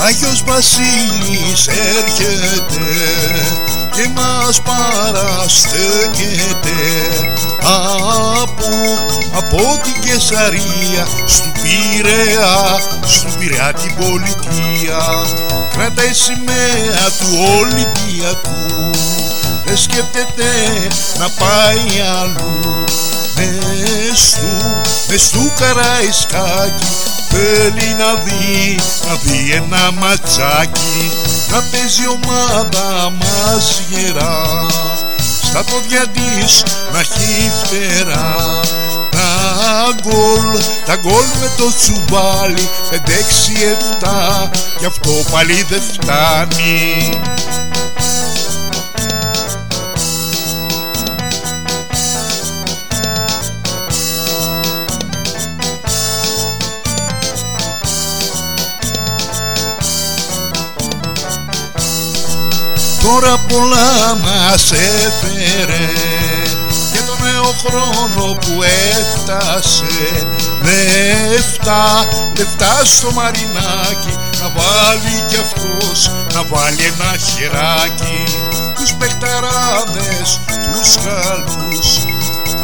Άγιος Βασίλης έρχεται και μας παραστέκεται. Από, από την Κεσαρία στου Πειραιά, στου Πειραιά την πολιτεία κρατάει σημαία του Ολυμπιακού δεν σκέφτεται να πάει αλλού. Μες του, μες του Καραϊσκάκι θέλει να δεις, να δει ένα ματσάκι να παίζει ομάδα μας γερά. Στα πόδια της να έχει φτερά. Τα γκολ, τα γκολ με το τσουβάλι 5-6-7 κι αυτό πάλι δεν φτάνει Τώρα πολλά μας έφερε και το νέο χρόνο που έφτασε. Λεφτά, λεφτά στο μαρινάκι να βάλει κι αυτός να βάλει ένα χεράκι. Τους παιχταράδες, τους καλούς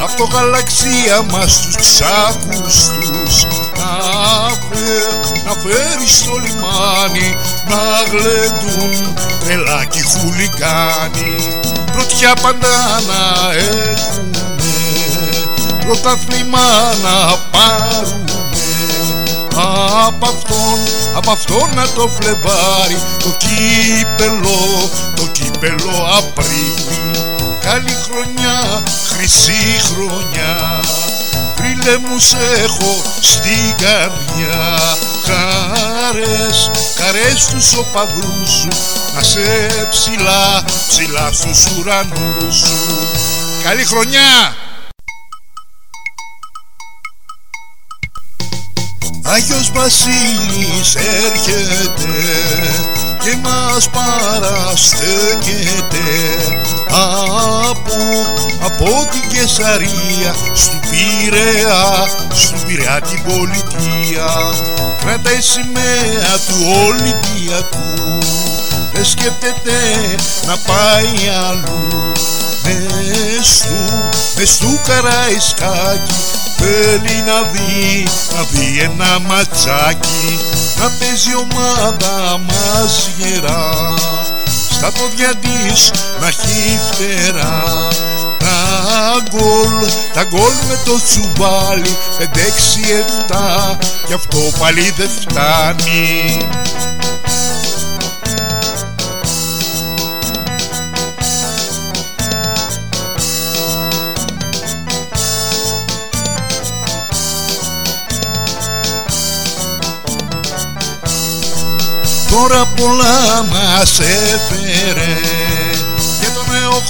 από το γαλαξία μας τους ξάκους τους. να, φέρει, να φέρει στο λιμάνι να γλεντούν τρελάκι χουλικάνι πρωτιά πάντα να έχουνε πρωτάθλημα να πάρουνε. Απ' αυτόν, απ' αυτόν να το φλεβάρει το κύπελο, το κύπελο Απρίλη. Καλή χρονιά, χρυσή χρονιά Φίλε μου σε έχω στην καρδιά Χαρές, χαρές τους οπαδούς σου Να σε ψηλά, ψηλά στους ουρανούς σου Καλή χρονιά! Άγιος Βασίλης έρχεται και μας παραστέκεται από, από την Κεσαρία στου Πειραιά, στου Πειραιά την πολιτεία κρατάει σημαία του Ολυμπιακού δεν σκέφτεται να πάει αλλού. Μες του, μες του Καραϊσκάκι. Θέλει να δει, να δει ένα ματσάκι. Να παίζει ομάδα μας γερά. Στα πόδια της να έχει φτερά. τα γκολ, τα γκολ με το τσουβάλι 5-6-7 κι αυτό πάλι δεν φτάνει. Τώρα πολλά μας έφερες. και το νέο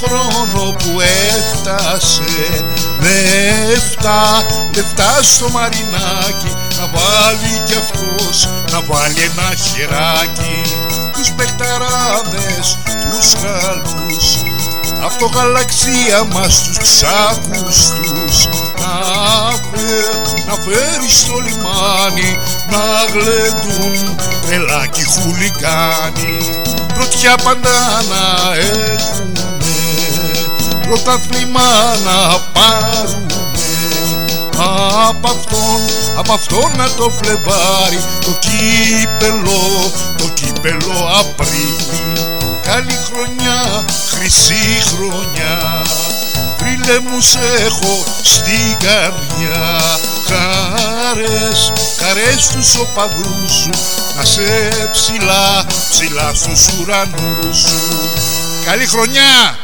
χρόνο που έφτασε. Λεφτά, λεφτά στο μαρινάκι να βάλει κι αυτός να βάλει ένα χεράκι. Τους παιχταράδες, τους καλούς από το γαλαξία μας τους ξάκους τους. Να, φέρει, να φέρει στο λιμάνι να γλεντούν τρελάκι χουλικάνι πρωτιά πάντα να έχουνε πρωτάθλημα να πάρουνε απ' αυτόν, απ' αυτόν να το φλεβάρει το κύπελο, το κύπελο Απρίλη. Καλή χρονιά, χρυσή χρονιά. Φίλε μου σε έχω στην καρδιά. Χαρές, χαρές τους οπαδούς σου. Να σε ψηλά, ψηλά στους ουρανούς σου. Καλή χρονιά!